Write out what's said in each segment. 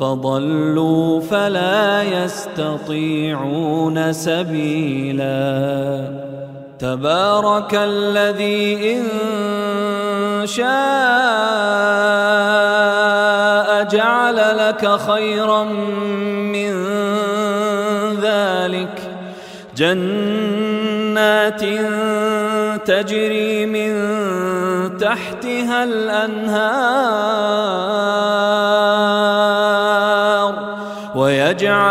فضلوا فلا يستطيعون سبيلا. تبارك الذي إن شاء جعل لك خيرا من ذلك. جنات تجري من تحتها الأنهار.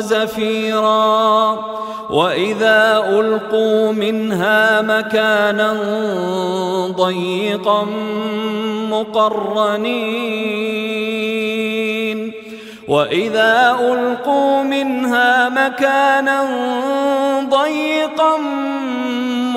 وزفيرا. وإذا ألقوا منها مكانا ضيقا مقرنين. وإذا ألقوا منها مكانا ضيقا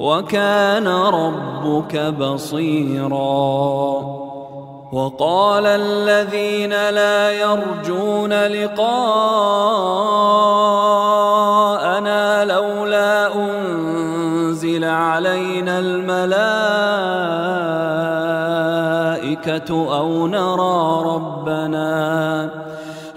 وكان ربك بصيرا. وقال الذين لا يرجون لقاءنا لولا أنزل علينا الملائكة أو نرى ربنا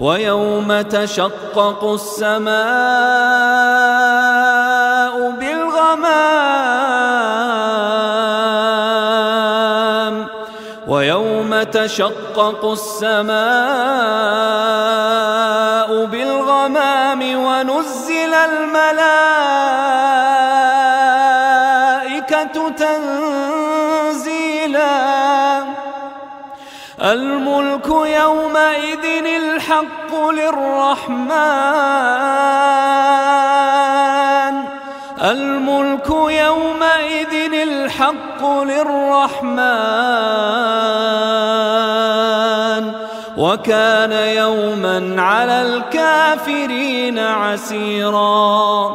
ويوم تشقق السماء بالغمام ويوم تشقق السماء بالغمام ونزل الملائكة يومئذ الحق للرحمن. الملك يومئذ الحق للرحمن. وكان يوما على الكافرين عسيرا.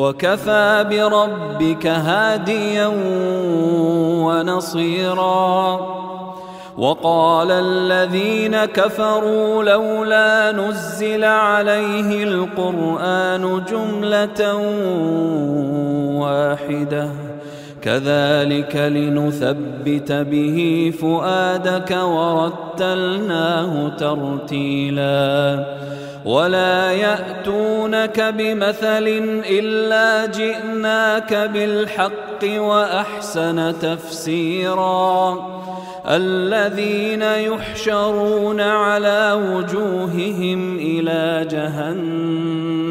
وكفى بربك هاديا ونصيرا. وقال الذين كفروا لولا نزل عليه القرآن جملة واحدة. كذلك لنثبت به فؤادك ورتلناه ترتيلاً. ولا يأتونك بمثل إلا جئناك بالحق وأحسن تفسيرا الذين يحشرون على وجوههم إلى جهنم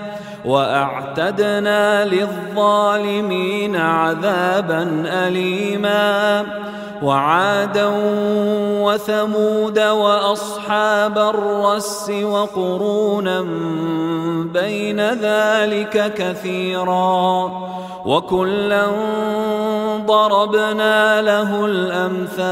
وأعتدنا للظالمين عذابا اليما. وعادا وثمود وأصحاب الرس وقرونا بين ذلك كثيرا. وكلا ضربنا له الأمثال.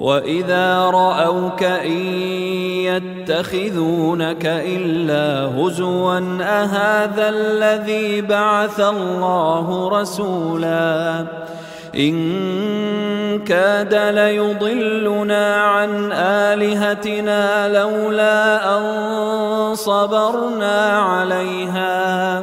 واذا راوك ان يتخذونك الا هزوا اهذا الذي بعث الله رسولا ان كاد ليضلنا عن الهتنا لولا ان صبرنا عليها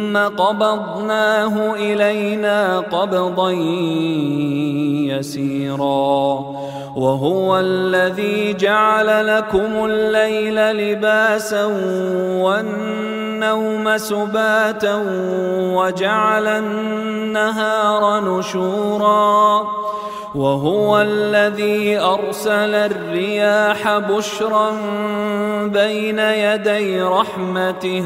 قبضناه إلينا قبضا يسيرا. وهو الذي جعل لكم الليل لباسا والنوم سباتا وجعل النهار نشورا. وهو الذي أرسل الرياح بشرا بين يدي رحمته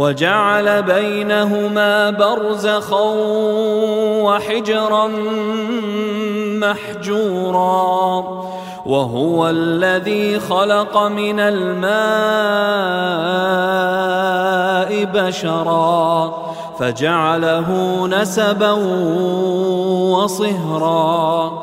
وجعل بينهما برزخا وحجرا محجورا وهو الذي خلق من الماء بشرا فجعله نسبا وصهرا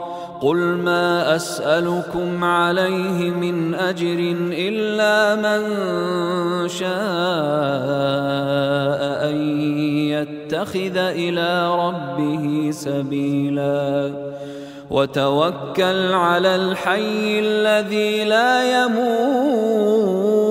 قل ما اسالكم عليه من اجر الا من شاء ان يتخذ إلى ربه سبيلا وتوكل على الحي الذي لا يموت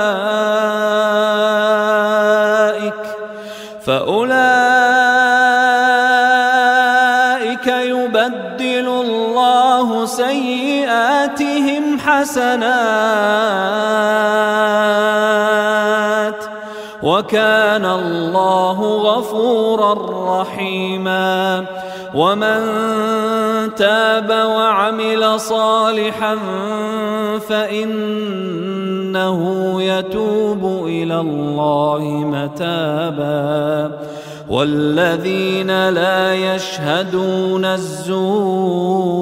سيئاتهم حسنات وكان الله غفورا رحيما ومن تاب وعمل صالحا فإنه يتوب إلى الله متابا والذين لا يشهدون الزور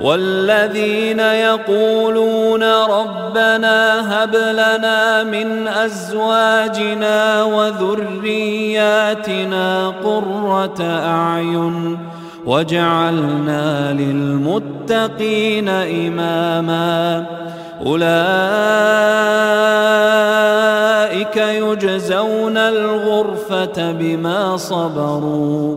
والذين يقولون ربنا هب لنا من أزواجنا وذرياتنا قرة أعين وجعلنا للمتقين إماما أولئك يجزون الغرفة بما صبروا